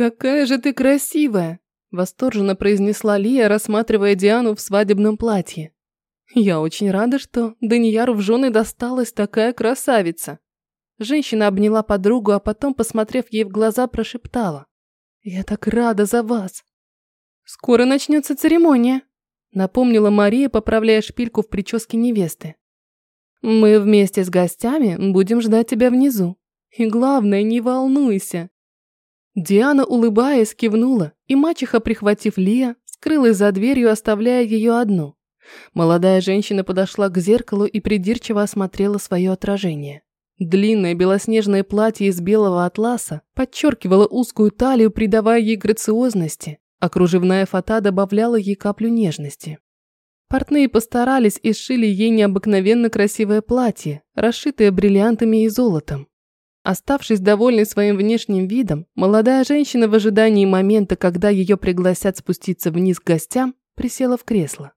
«Какая же ты красивая!» – восторженно произнесла Лия, рассматривая Диану в свадебном платье. «Я очень рада, что Данияру в жены досталась такая красавица!» Женщина обняла подругу, а потом, посмотрев ей в глаза, прошептала. «Я так рада за вас!» «Скоро начнется церемония», – напомнила Мария, поправляя шпильку в прическе невесты. «Мы вместе с гостями будем ждать тебя внизу. И главное, не волнуйся, Диана, улыбаясь, кивнула, и мачеха, прихватив Лия, скрылась за дверью, оставляя ее одну. Молодая женщина подошла к зеркалу и придирчиво осмотрела свое отражение. Длинное белоснежное платье из белого атласа подчеркивало узкую талию, придавая ей грациозности, а кружевная фата добавляла ей каплю нежности. Портные постарались и сшили ей необыкновенно красивое платье, расшитое бриллиантами и золотом. Оставшись довольной своим внешним видом, молодая женщина в ожидании момента, когда ее пригласят спуститься вниз к гостям, присела в кресло.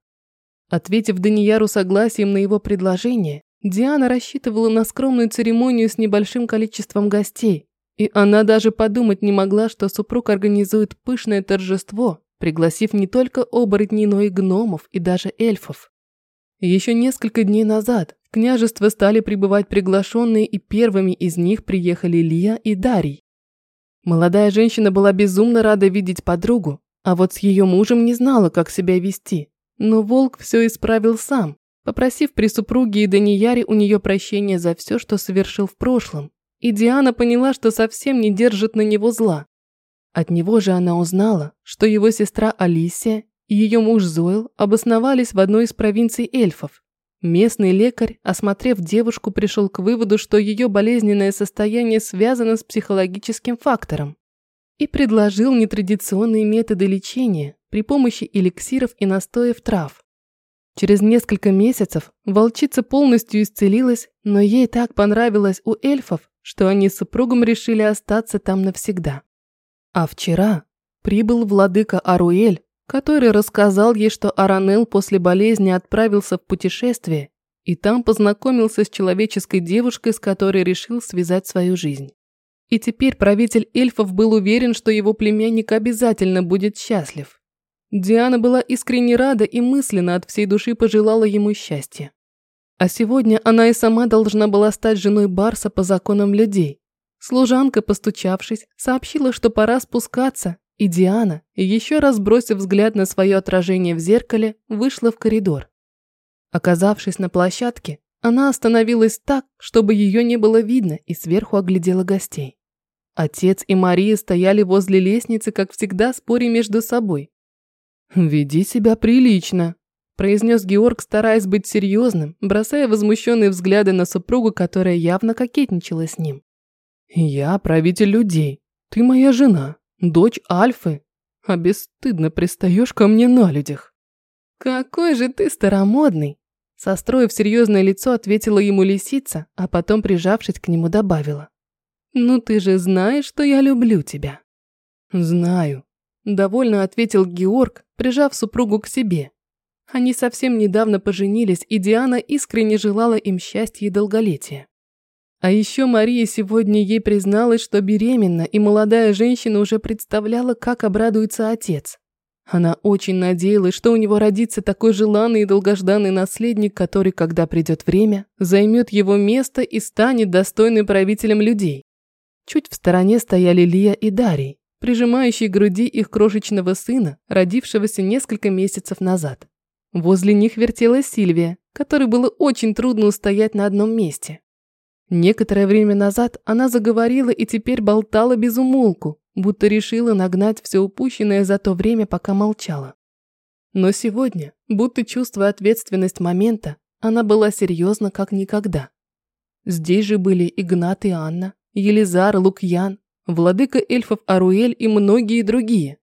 Ответив Данияру согласием на его предложение, Диана рассчитывала на скромную церемонию с небольшим количеством гостей, и она даже подумать не могла, что супруг организует пышное торжество, пригласив не только оборотней, но и гномов и даже эльфов. Еще несколько дней назад княжество стали прибывать приглашенные, и первыми из них приехали Лия и Дарий. Молодая женщина была безумно рада видеть подругу, а вот с ее мужем не знала, как себя вести. Но волк все исправил сам, попросив при супруге и Данияре у нее прощения за все, что совершил в прошлом. И Диана поняла, что совсем не держит на него зла. От него же она узнала, что его сестра Алисия и ее муж Зойл обосновались в одной из провинций эльфов. Местный лекарь, осмотрев девушку, пришел к выводу, что ее болезненное состояние связано с психологическим фактором и предложил нетрадиционные методы лечения при помощи эликсиров и настоев трав. Через несколько месяцев волчица полностью исцелилась, но ей так понравилось у эльфов, что они с супругом решили остаться там навсегда. А вчера прибыл владыка Аруэль который рассказал ей, что Аранел после болезни отправился в путешествие и там познакомился с человеческой девушкой, с которой решил связать свою жизнь. И теперь правитель эльфов был уверен, что его племянник обязательно будет счастлив. Диана была искренне рада и мысленно от всей души пожелала ему счастья. А сегодня она и сама должна была стать женой Барса по законам людей. Служанка, постучавшись, сообщила, что пора спускаться, и Диана, еще раз бросив взгляд на свое отражение в зеркале, вышла в коридор. Оказавшись на площадке, она остановилась так, чтобы ее не было видно, и сверху оглядела гостей. Отец и Мария стояли возле лестницы, как всегда, споря между собой. «Веди себя прилично», – произнес Георг, стараясь быть серьезным, бросая возмущенные взгляды на супругу, которая явно кокетничала с ним. «Я правитель людей. Ты моя жена дочь Альфы, а бесстыдно пристаешь ко мне на людях. Какой же ты старомодный! Состроив серьезное лицо, ответила ему лисица, а потом, прижавшись к нему, добавила. «Ну ты же знаешь, что я люблю тебя». «Знаю», – довольно ответил Георг, прижав супругу к себе. Они совсем недавно поженились, и Диана искренне желала им счастья и долголетия. А еще Мария сегодня ей призналась, что беременна, и молодая женщина уже представляла, как обрадуется отец. Она очень надеялась, что у него родится такой желанный и долгожданный наследник, который, когда придет время, займет его место и станет достойным правителем людей. Чуть в стороне стояли Лия и Дарий, прижимающие к груди их крошечного сына, родившегося несколько месяцев назад. Возле них вертелась Сильвия, которой было очень трудно устоять на одном месте. Некоторое время назад она заговорила и теперь болтала без умолку, будто решила нагнать все упущенное за то время, пока молчала. Но сегодня, будто чувствуя ответственность момента, она была серьезна как никогда. Здесь же были Игнат и Анна, Елизар, Лукьян, владыка эльфов Аруэль и многие другие.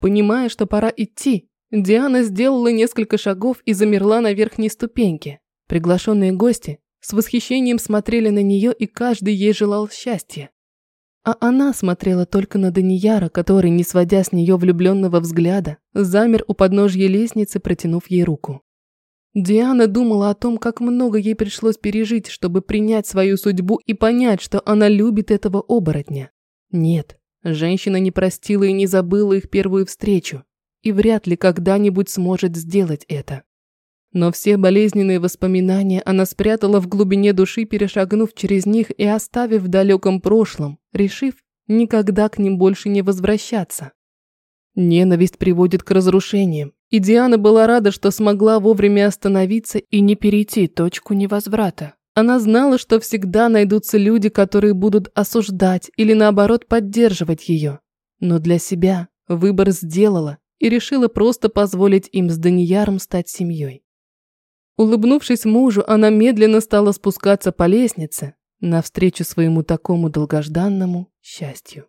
Понимая, что пора идти, Диана сделала несколько шагов и замерла на верхней ступеньке. Приглашенные гости с восхищением смотрели на нее, и каждый ей желал счастья. А она смотрела только на Данияра, который, не сводя с нее влюбленного взгляда, замер у подножья лестницы, протянув ей руку. Диана думала о том, как много ей пришлось пережить, чтобы принять свою судьбу и понять, что она любит этого оборотня. Нет, Женщина не простила и не забыла их первую встречу, и вряд ли когда-нибудь сможет сделать это. Но все болезненные воспоминания она спрятала в глубине души, перешагнув через них и оставив в далеком прошлом, решив никогда к ним больше не возвращаться. Ненависть приводит к разрушениям, и Диана была рада, что смогла вовремя остановиться и не перейти точку невозврата. Она знала, что всегда найдутся люди, которые будут осуждать или наоборот поддерживать ее. Но для себя выбор сделала и решила просто позволить им с Данияром стать семьей. Улыбнувшись мужу, она медленно стала спускаться по лестнице навстречу своему такому долгожданному счастью.